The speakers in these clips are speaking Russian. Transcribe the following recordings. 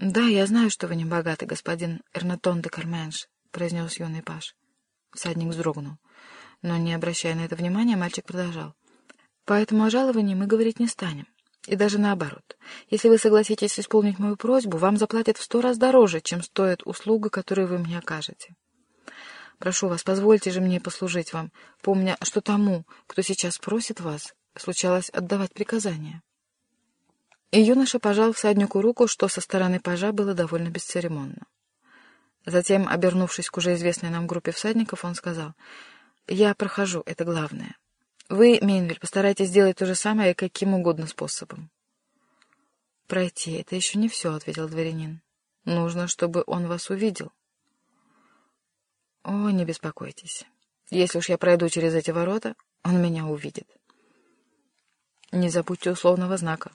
«Да, я знаю, что вы не богаты, господин Эрнатон де Карменш», — произнес юный паш. Всадник вздрогнул. Но, не обращая на это внимания, мальчик продолжал. «Поэтому о жаловании мы говорить не станем. И даже наоборот. Если вы согласитесь исполнить мою просьбу, вам заплатят в сто раз дороже, чем стоит услуга, которую вы мне окажете. Прошу вас, позвольте же мне послужить вам, помня, что тому, кто сейчас просит вас, случалось отдавать приказания». И юноша пожал всаднику руку, что со стороны пажа было довольно бесцеремонно. Затем, обернувшись к уже известной нам группе всадников, он сказал, «Я прохожу, это главное. Вы, Мейнвиль, постарайтесь сделать то же самое каким угодно способом». «Пройти — это еще не все», — ответил дворянин. «Нужно, чтобы он вас увидел». «О, не беспокойтесь. Если уж я пройду через эти ворота, он меня увидит». «Не забудьте условного знака»,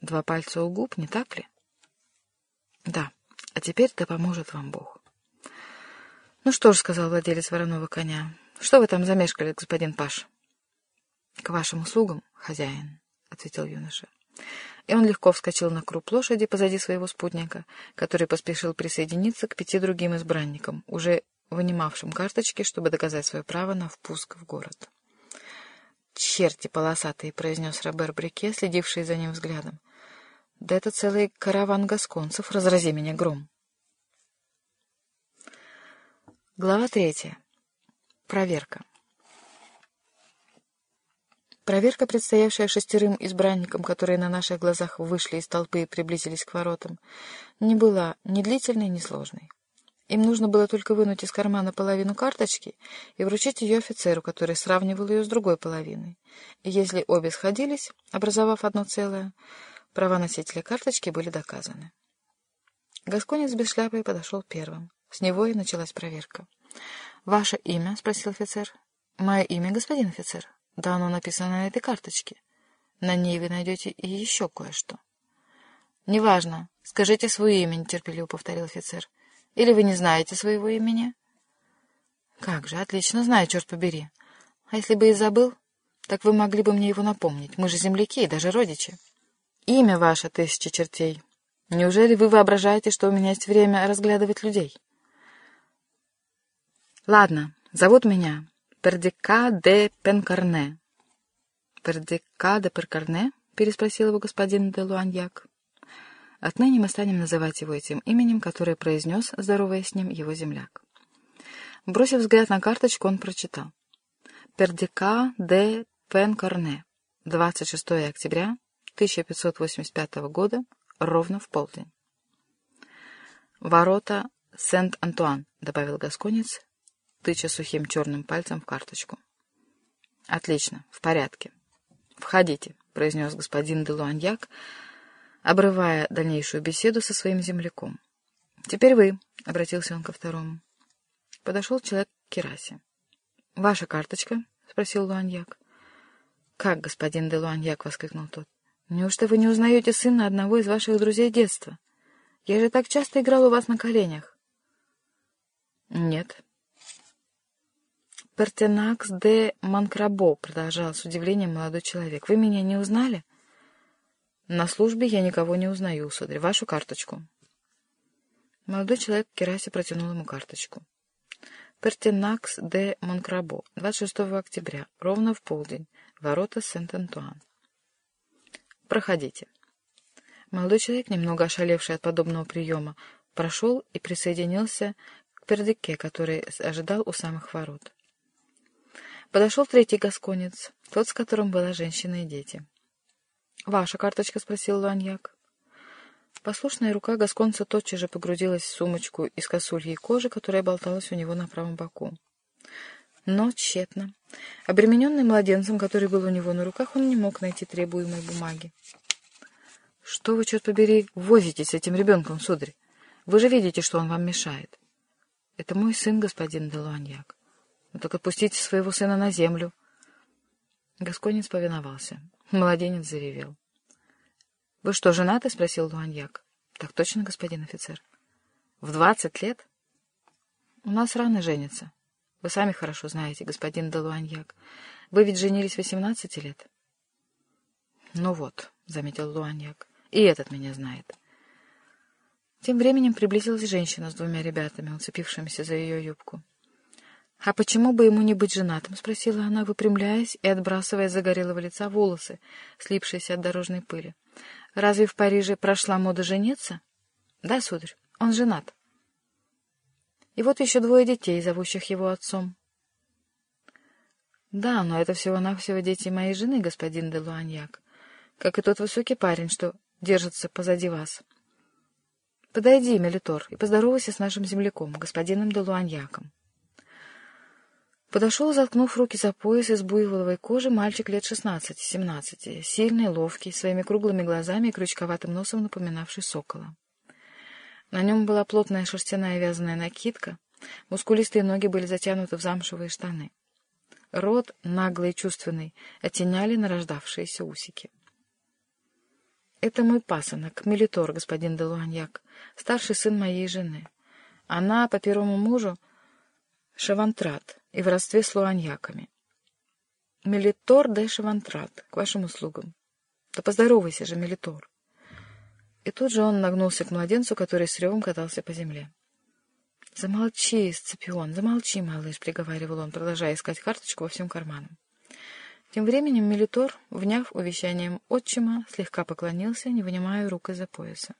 Два пальца у губ, не так ли? Да. А теперь да поможет вам Бог. Ну что ж, сказал владелец вороного коня, что вы там замешкали, господин Паш? К вашим услугам, хозяин, ответил юноша. И он легко вскочил на круп лошади позади своего спутника, который поспешил присоединиться к пяти другим избранникам, уже вынимавшим карточки, чтобы доказать свое право на впуск в город. «Черти полосатые!» — произнес Робер Брике, следивший за ним взглядом. Да это целый караван гасконцев, разрази меня гром. Глава третья. Проверка. Проверка, предстоявшая шестерым избранникам, которые на наших глазах вышли из толпы и приблизились к воротам, не была ни длительной, ни сложной. Им нужно было только вынуть из кармана половину карточки и вручить ее офицеру, который сравнивал ее с другой половиной. И если обе сходились, образовав одно целое, Права носителя карточки были доказаны. Гасконец без шляпы подошел первым. С него и началась проверка. «Ваше имя?» — спросил офицер. «Мое имя, господин офицер?» «Да, оно написано на этой карточке. На ней вы найдете и еще кое-что». «Неважно. Скажите свое имя», — нетерпеливо повторил офицер. «Или вы не знаете своего имени?» «Как же, отлично знаю, черт побери. А если бы и забыл, так вы могли бы мне его напомнить. Мы же земляки и даже родичи». Имя ваше, тысяча чертей. Неужели вы воображаете, что у меня есть время разглядывать людей? Ладно, зовут меня Пердика де Пенкарне. Пердика де Пенкарне? Переспросил его господин де Луаньяк. Отныне мы станем называть его этим именем, которое произнес, здоровая с ним, его земляк. Бросив взгляд на карточку, он прочитал. Пердика де Пенкарне. 26 октября 1585 года ровно в полдень. «Ворота Сент-Антуан», — добавил Гасконец, тыча сухим черным пальцем в карточку. «Отлично, в порядке. Входите», — произнес господин де Луаньяк, обрывая дальнейшую беседу со своим земляком. «Теперь вы», — обратился он ко второму. Подошел человек к Керасе. «Ваша карточка?» — спросил Луаньяк. «Как, господин де Луаньяк?» — воскликнул тот. Неужто вы не узнаете сына одного из ваших друзей детства? Я же так часто играл у вас на коленях. Нет. Пертенакс де Манкрабо, продолжал с удивлением молодой человек. Вы меня не узнали? На службе я никого не узнаю, сударь. Вашу карточку. Молодой человек в керасе протянул ему карточку. Пертенакс де Монкрабо, 26 октября, ровно в полдень, ворота Сент-Антуан. Проходите». Молодой человек, немного ошалевший от подобного приема, прошел и присоединился к пердике, который ожидал у самых ворот. Подошел третий гасконец, тот, с которым была женщина и дети. «Ваша карточка?» — спросил Ланьяк. Послушная рука гасконца тотчас же погрузилась в сумочку из косульей кожи, которая болталась у него на правом боку. Но тщетно. Обремененный младенцем, который был у него на руках, он не мог найти требуемой бумаги. — Что вы, черт побери, возите с этим ребенком, сударь? Вы же видите, что он вам мешает. — Это мой сын, господин Делуаньяк. Ну так отпустите своего сына на землю. Гасконец повиновался. Младенец заревел. — Вы что, женаты? — спросил Луаньяк. — Так точно, господин офицер. — В двадцать лет? — У нас рано женится. Вы сами хорошо знаете, господин Делуаньяк. Вы ведь женились восемнадцати лет. — Ну вот, — заметил Луаньяк, — и этот меня знает. Тем временем приблизилась женщина с двумя ребятами, уцепившимися за ее юбку. «А почему бы ему не быть женатым?» — спросила она, выпрямляясь и отбрасывая с загорелого лица волосы, слипшиеся от дорожной пыли. «Разве в Париже прошла мода жениться?» «Да, сударь, он женат». «И вот еще двое детей, зовущих его отцом». «Да, но это всего-навсего дети моей жены, господин де Луаньяк, как и тот высокий парень, что держится позади вас». «Подойди, Мелитор, и поздоровайся с нашим земляком, господином де Луаньяком». Подошел, заткнув руки за пояс из буйволовой кожи, мальчик лет шестнадцати-семнадцати, сильный, ловкий, своими круглыми глазами и крючковатым носом напоминавший сокола. На нем была плотная шерстяная вязаная накидка, мускулистые ноги были затянуты в замшевые штаны. Рот, наглый и чувственный, оттеняли нарождавшиеся усики. «Это мой пасынок, Мелитор, господин Делуаньяк, старший сын моей жены. Она, по первому мужу, Шавантрат, и в родстве с луаньяками. Мелитор де Шавантрат, к вашим услугам. Да поздоровайся же, Мелитор. И тут же он нагнулся к младенцу, который с ревом катался по земле. «Замолчи, Сципион, замолчи, малыш», — приговаривал он, продолжая искать карточку во всем карманам. Тем временем Мелитор, вняв увещанием отчима, слегка поклонился, не вынимая рук из-за пояса.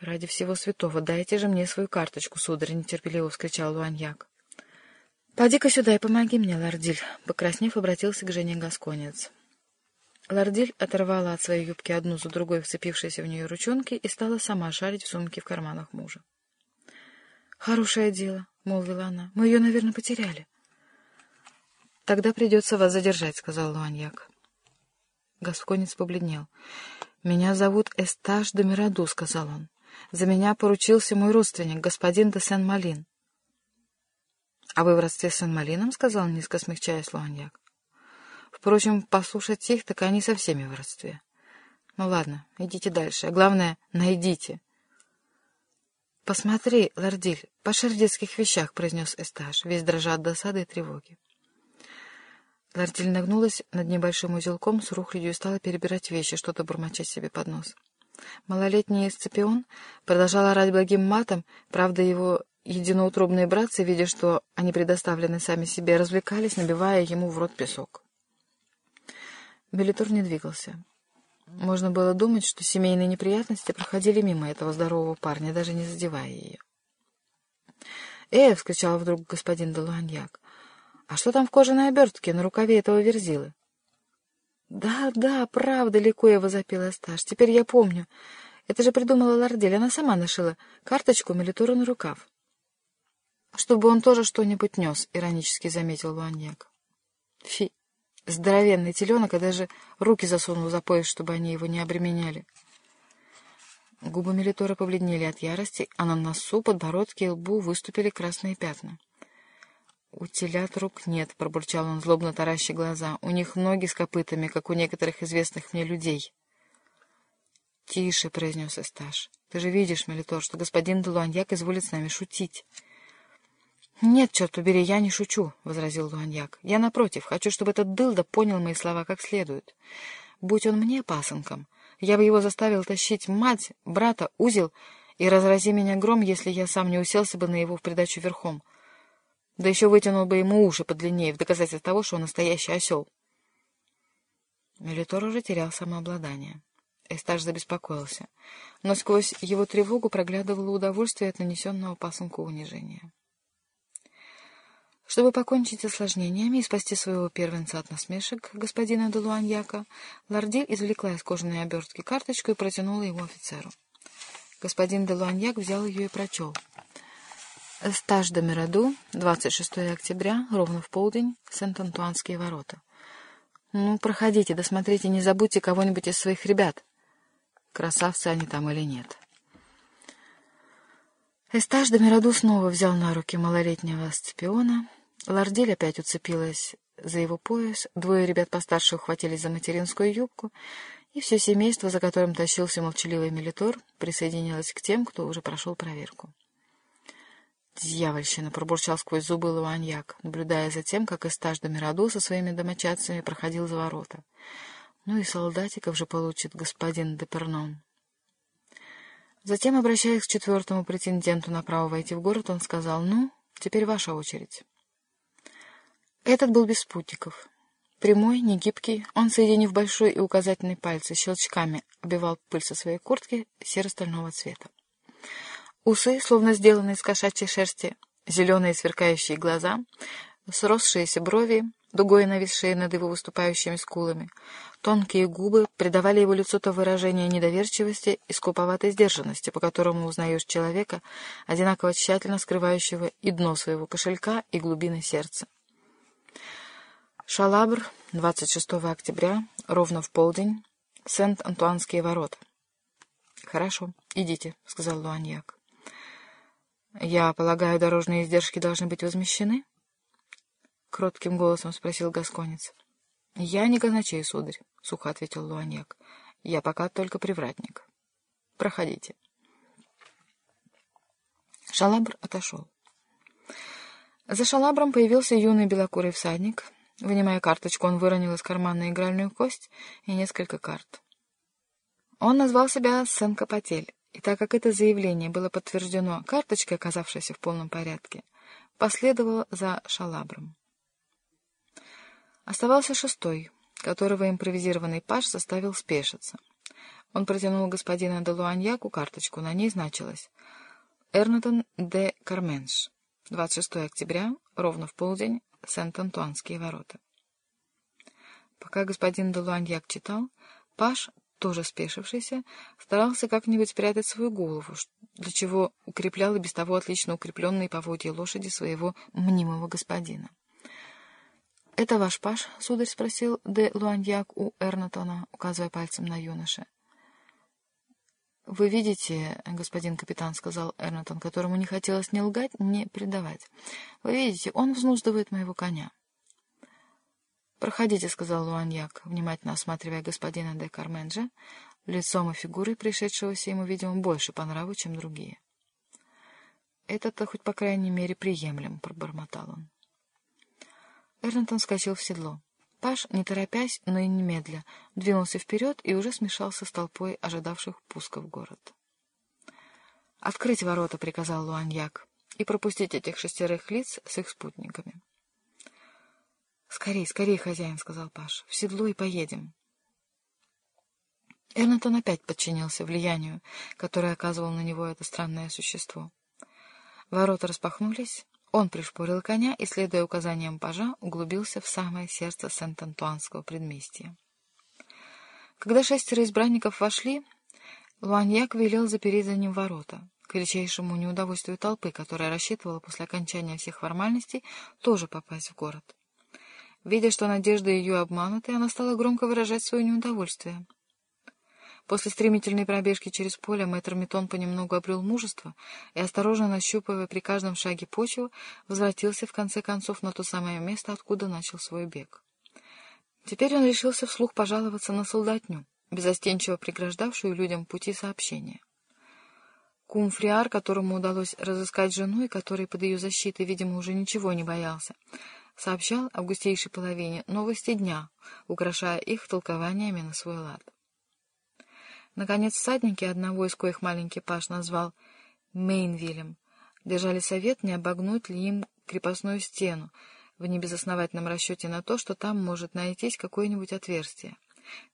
«Ради всего святого, дайте же мне свою карточку, сударь!» — нетерпеливо вскричал Луаньяк. «Поди-ка сюда и помоги мне, Лардиль!» — покраснев, обратился к Жене Гасконец. Лардиль оторвала от своей юбки одну за другой вцепившиеся в нее ручонки и стала сама шарить в сумке в карманах мужа. «Хорошее дело», — молвила она. «Мы ее, наверное, потеряли». «Тогда придется вас задержать», — сказал Луаньяк. Гасконец побледнел. «Меня зовут Эстаж де Мираду», — сказал он. За меня поручился мой родственник, господин де Сен-Малин. — А вы в родстве с Сен-Малином? — сказал, низко смягчаясь Луаньяк. — Впрочем, послушать их, так они со всеми в родстве. Ну ладно, идите дальше. А главное, найдите. — Посмотри, Лордиль, пошарь в детских вещах, — произнес Эстаж, весь дрожа от досады и тревоги. Лордиль нагнулась над небольшим узелком с рухлядью и стала перебирать вещи, что-то бормоча себе под нос. — Малолетний Сципион продолжал орать благим матом, правда, его единоутробные братцы, видя, что они предоставлены сами себе, развлекались, набивая ему в рот песок. Белитур не двигался. Можно было думать, что семейные неприятности проходили мимо этого здорового парня, даже не задевая ее. «Э!» — вскричал вдруг господин Делуаньяк. «А что там в кожаной обертке на рукаве этого верзилы?» «Да, да, правда, ликуя возопила Стаж. Теперь я помню. Это же придумала Лордель. Она сама нашила карточку Мелитуру на рукав». «Чтобы он тоже что-нибудь нес», — иронически заметил Луаньяк. «Фи, здоровенный теленок, и даже руки засунул за пояс, чтобы они его не обременяли». Губы Мелитора побледнели от ярости, а на носу, подбородке и лбу выступили красные пятна. «У телят рук нет», — пробурчал он, злобно тараща глаза. «У них ноги с копытами, как у некоторых известных мне людей». «Тише», — произнес Эсташ. «Ты же видишь, Мелитор, что господин Делуаньяк изволит с нами шутить». «Нет, черт побери, я не шучу», — возразил Луаньяк. «Я, напротив, хочу, чтобы этот дылда понял мои слова как следует. Будь он мне пасынком, я бы его заставил тащить мать, брата, узел, и разрази меня гром, если я сам не уселся бы на его в придачу верхом». Да еще вытянул бы ему уши подлиннее в доказательство того, что он настоящий осел. Мелитор уже терял самообладание. Эстаж забеспокоился, но сквозь его тревогу проглядывало удовольствие от нанесенного пасынку унижения. Чтобы покончить с осложнениями и спасти своего первенца от насмешек господина Делуаньяка, Лордель извлекла из кожаной обертки карточку и протянула его офицеру. Господин Делуаньяк взял ее и прочел — Стаж до Мираду, 26 октября, ровно в полдень, Сент-Антуанские ворота. Ну, проходите, досмотрите, не забудьте кого-нибудь из своих ребят. Красавцы они там или нет. Эстаж до Мираду снова взял на руки малолетнего Сципиона. Лордель опять уцепилась за его пояс, двое ребят постарше ухватились за материнскую юбку, и все семейство, за которым тащился молчаливый Мелитор, присоединилось к тем, кто уже прошел проверку. «Дьявольщина!» — пробурчал сквозь зубы Лаваньяк, наблюдая за тем, как Эстаж до со своими домочадцами проходил за ворота. «Ну и солдатиков же получит господин Депернон». Затем, обращаясь к четвертому претенденту на право войти в город, он сказал, «Ну, теперь ваша очередь». Этот был без спутников. Прямой, негибкий, он, соединив большой и указательный пальцы, щелчками обивал пыль со своей куртки серо-стального цвета. Усы, словно сделанные из кошачьей шерсти, зеленые сверкающие глаза, сросшиеся брови, дугой нависшие над его выступающими скулами, тонкие губы придавали его лицу то выражение недоверчивости и скуповатой сдержанности, по которому узнаешь человека, одинаково тщательно скрывающего и дно своего кошелька, и глубины сердца. Шалабр, 26 октября, ровно в полдень, Сент-Антуанские ворота. «Хорошо, идите», — сказал Луаньяк. «Я полагаю, дорожные издержки должны быть возмещены?» Кротким голосом спросил Гасконец. «Я не казначей, сударь», — сухо ответил Луаньяк. «Я пока только привратник. Проходите». Шалабр отошел. За шалабром появился юный белокурый всадник. Вынимая карточку, он выронил из кармана игральную кость и несколько карт. Он назвал себя Сен-Капотель и так как это заявление было подтверждено карточкой, оказавшейся в полном порядке, последовало за шалабром. Оставался шестой, которого импровизированный паш заставил спешиться. Он протянул господина де Луаньяку карточку, на ней значилось «Эрнатон де Карменш, 26 октября, ровно в полдень, Сент-Антуанские ворота». Пока господин де Луаньяк читал, Паш тоже спешившийся, старался как-нибудь спрятать свою голову, для чего укреплял и без того отлично укрепленные поводья лошади своего мнимого господина. — Это ваш паш? — сударь спросил де Луаньяк у Эрнатона, указывая пальцем на юноша. — Вы видите, господин капитан, — сказал Эрнатон, которому не хотелось ни лгать, ни предавать. — Вы видите, он взнуздывает моего коня. — «Проходите», — сказал Луаньяк, внимательно осматривая господина де Карменджа, лицом и фигурой, пришедшегося ему, видимо, больше по нраву, чем другие. «Это-то хоть, по крайней мере, приемлем», — пробормотал он. Эрнтон вскочил в седло. Паш, не торопясь, но и немедля, двинулся вперед и уже смешался с толпой ожидавших пуска в город. «Открыть ворота», — приказал Луаньяк, — «и пропустить этих шестерых лиц с их спутниками». «Скорей, скорей, хозяин», — сказал Паш, — «в седло и поедем». Эрнатон опять подчинился влиянию, которое оказывало на него это странное существо. Ворота распахнулись, он пришпорил коня и, следуя указаниям пажа, углубился в самое сердце Сент-Антуанского предместья. Когда шестеро избранников вошли, Луаньяк велел запереть за ним ворота, к величайшему неудовольствию толпы, которая рассчитывала после окончания всех формальностей тоже попасть в город. Видя, что надежды ее обмануты, она стала громко выражать свое неудовольствие. После стремительной пробежки через поле мэтр Метон понемногу обрел мужество и, осторожно нащупывая при каждом шаге почву, возвратился в конце концов на то самое место, откуда начал свой бег. Теперь он решился вслух пожаловаться на солдатню, безостенчиво преграждавшую людям пути сообщения. Кумфриар, которому удалось разыскать жену и который под ее защитой, видимо, уже ничего не боялся, сообщал августейшей половине новости дня, украшая их толкованиями на свой лад. Наконец, всадники, одного из коих маленький паш назвал Мейнвилем, держали совет, не обогнуть ли им крепостную стену, в небезосновательном расчете на то, что там может найтись какое-нибудь отверстие.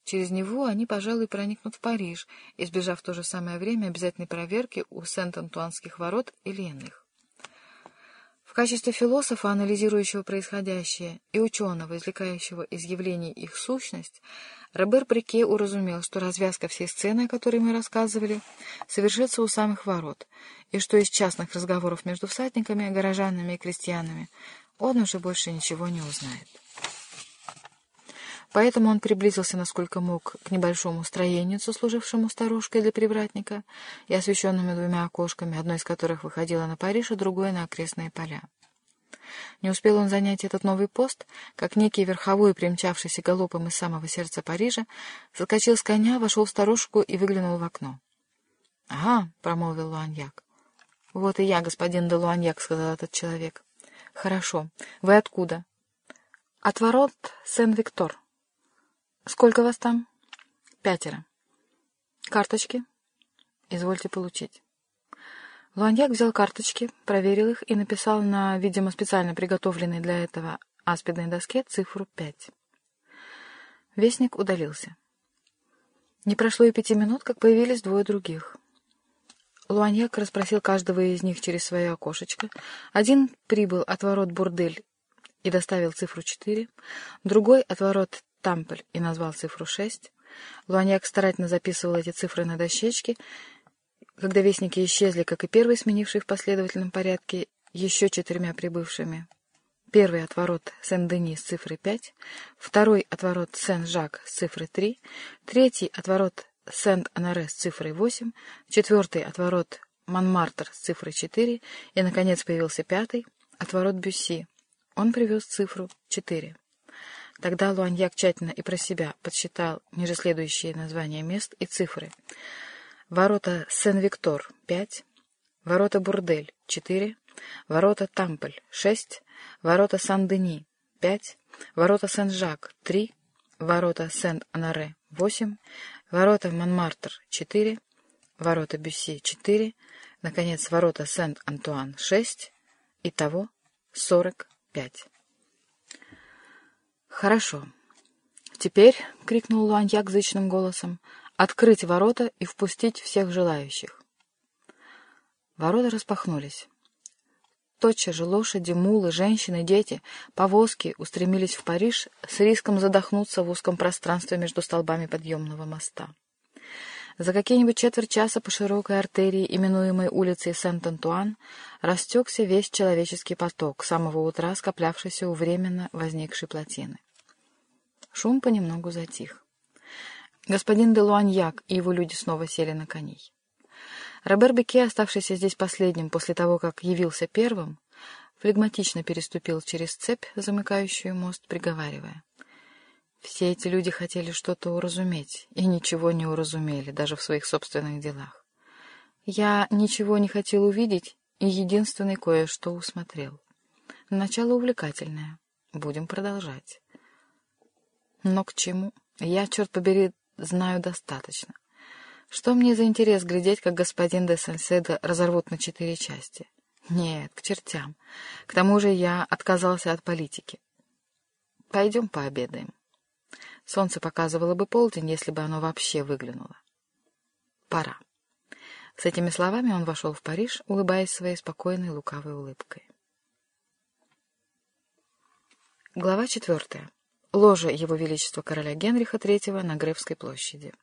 Через него они, пожалуй, проникнут в Париж, избежав в то же самое время обязательной проверки у Сент-Антуанских ворот или иных. В качестве философа, анализирующего происходящее, и ученого, извлекающего из явлений их сущность, Робер Брике уразумел, что развязка всей сцены, о которой мы рассказывали, совершится у самых ворот, и что из частных разговоров между всадниками, горожанами и крестьянами он уже больше ничего не узнает. Поэтому он приблизился, насколько мог, к небольшому строению, служившему сторожкой для привратника и освещенными двумя окошками, одно из которых выходило на Париж, а другое — на окрестные поля. Не успел он занять этот новый пост, как некий верховой, примчавшийся галопом из самого сердца Парижа, соскочил с коня, вошел в сторожку и выглянул в окно. — Ага, — промолвил Луаньяк. — Вот и я, господин де Луаньяк, — сказал этот человек. — Хорошо. Вы откуда? — От ворот Сен-Виктор. Сколько вас там? Пятеро. Карточки? Извольте получить». Луаньяк взял карточки, проверил их и написал на, видимо, специально приготовленной для этого аспидной доске цифру пять. Вестник удалился. Не прошло и пяти минут, как появились двое других. Луаньяк расспросил каждого из них через свое окошечко. Один прибыл от ворот Бурдель и доставил цифру четыре, другой от ворот Тампель и назвал цифру шесть. Луаньяк старательно записывал эти цифры на дощечке. Когда вестники исчезли, как и первый, сменивший в последовательном порядке еще четырьмя прибывшими, Первый отворот Сен-Дени с цифрой 5, второй отворот Сен-Жак с цифрой 3, третий отворот Сент-Анаре с цифрой 8, четвертый отворот Монмартр с цифрой 4 и, наконец, появился пятый отворот Бюсси. Он привез цифру 4. Тогда Луаньяк тщательно и про себя подсчитал ниже следующие названия мест и цифры. Ворота Сен-Виктор — 5, ворота Бурдель — 4, ворота Тампль — 6, ворота Сан-Дени — пять, ворота Сен-Жак — три, ворота Сен-Анаре — восемь, ворота Монмартр — четыре, ворота Бюсси — четыре, наконец, ворота Сент-Антуан — шесть, итого сорок пять. «Хорошо. Теперь, — крикнул Луаньяк зычным голосом, — открыть ворота и впустить всех желающих». Ворота распахнулись. Тотчас же лошади, мулы, женщины, дети, повозки устремились в Париж с риском задохнуться в узком пространстве между столбами подъемного моста. За какие-нибудь четверть часа по широкой артерии, именуемой улицей Сент-Антуан, растекся весь человеческий поток, с самого утра скоплявшийся у временно возникшей плотины. Шум понемногу затих. Господин де Луаньяк и его люди снова сели на коней. Робер Беке, оставшийся здесь последним после того, как явился первым, флегматично переступил через цепь, замыкающую мост, приговаривая. Все эти люди хотели что-то уразуметь, и ничего не уразумели, даже в своих собственных делах. Я ничего не хотел увидеть, и единственный кое-что усмотрел. Начало увлекательное. Будем продолжать. Но к чему? Я, черт побери, знаю достаточно. Что мне за интерес глядеть, как господин де Сальседо разорвут на четыре части? Нет, к чертям. К тому же я отказался от политики. Пойдем пообедаем. Солнце показывало бы полдень, если бы оно вообще выглянуло. Пора. С этими словами он вошел в Париж, улыбаясь своей спокойной лукавой улыбкой. Глава четвертая. Ложа Его Величества короля Генриха III на Гревской площади.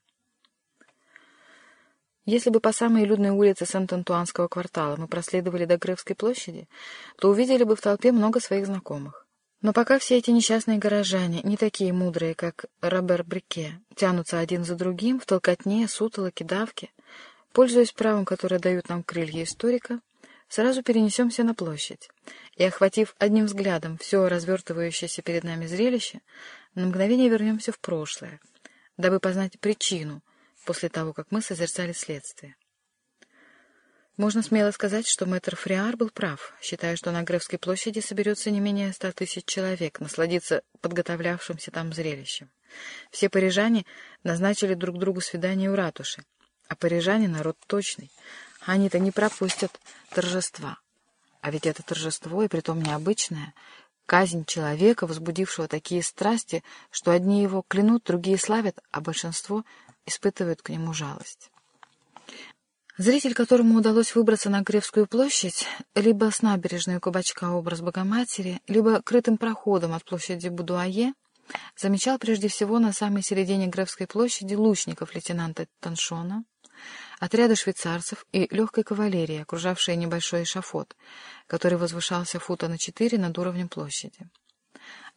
Если бы по самой людной улице Сент-Антуанского квартала мы проследовали до Гревской площади, то увидели бы в толпе много своих знакомых. Но пока все эти несчастные горожане, не такие мудрые, как Робер Брике, тянутся один за другим в толкотне, сутолоке, давке, пользуясь правом, которое дают нам крылья историка, сразу перенесемся на площадь и, охватив одним взглядом все развертывающееся перед нами зрелище, на мгновение вернемся в прошлое, дабы познать причину — после того, как мы созерцали следствие. Можно смело сказать, что мэтр Фриар был прав, считая, что на Гревской площади соберется не менее ста тысяч человек насладиться подготовлявшимся там зрелищем. Все парижане назначили друг другу свидание у ратуши, а парижане — народ точный. Они-то не пропустят торжества. А ведь это торжество, и притом необычное, казнь человека, возбудившего такие страсти, что одни его клянут, другие славят, а большинство испытывают к нему жалость. Зритель, которому удалось выбраться на Гревскую площадь, либо с набережной Кабачка образ Богоматери, либо крытым проходом от площади Будуае, замечал прежде всего на самой середине Гревской площади лучников лейтенанта Таншона, отряды швейцарцев и легкой кавалерии, окружавшие небольшой эшафот, который возвышался фута на четыре над уровнем площади.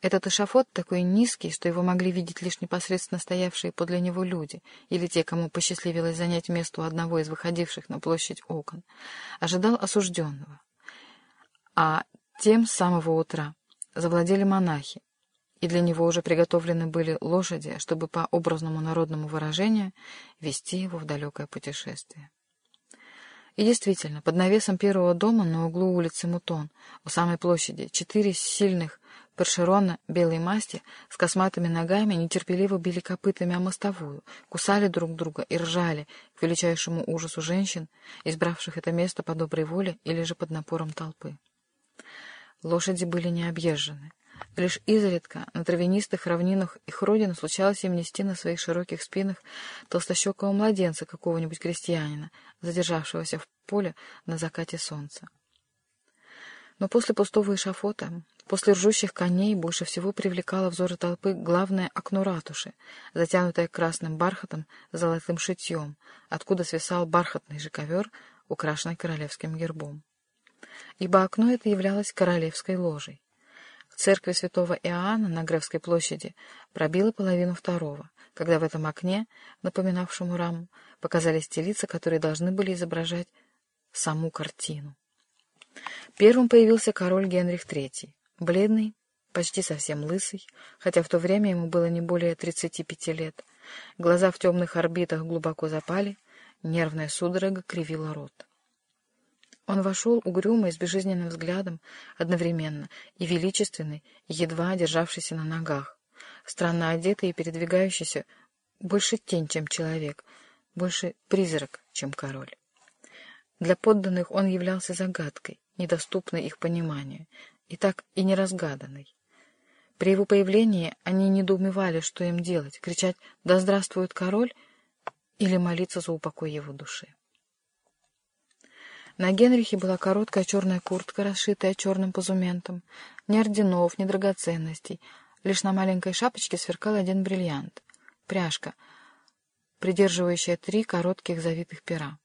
Этот эшафот такой низкий, что его могли видеть лишь непосредственно стоявшие подле него люди или те, кому посчастливилось занять место у одного из выходивших на площадь окон, ожидал осужденного. А тем с самого утра завладели монахи, и для него уже приготовлены были лошади, чтобы по образному народному выражению вести его в далекое путешествие. И действительно, под навесом первого дома на углу улицы Мутон, у самой площади, четыре сильных Першерона белой масти с косматыми ногами нетерпеливо били копытами о мостовую, кусали друг друга и ржали к величайшему ужасу женщин, избравших это место по доброй воле или же под напором толпы. Лошади были не объезжены. Лишь изредка на травянистых равнинах их родины случалось им нести на своих широких спинах толстощекого младенца какого-нибудь крестьянина, задержавшегося в поле на закате солнца. Но после пустого эшафота, после ржущих коней, больше всего привлекало взоры толпы главное окно ратуши, затянутое красным бархатом с золотым шитьем, откуда свисал бархатный же ковер, украшенный королевским гербом. Ибо окно это являлось королевской ложей. В церкви святого Иоанна на Гревской площади пробило половину второго, когда в этом окне, напоминавшему раму, показались те лица, которые должны были изображать саму картину. Первым появился король Генрих III, бледный, почти совсем лысый, хотя в то время ему было не более 35 лет. Глаза в темных орбитах глубоко запали, нервная судорога кривила рот. Он вошел угрюмый, с безжизненным взглядом, одновременно, и величественный, едва державшийся на ногах, странно одетый и передвигающийся, больше тень, чем человек, больше призрак, чем король. Для подданных он являлся загадкой, недоступной их пониманию, и так и неразгаданной. При его появлении они недоумевали, что им делать, кричать «Да здравствует король!» или молиться за упокой его души. На Генрихе была короткая черная куртка, расшитая черным позументом, ни орденов, ни драгоценностей, лишь на маленькой шапочке сверкал один бриллиант — пряжка, придерживающая три коротких завитых пера.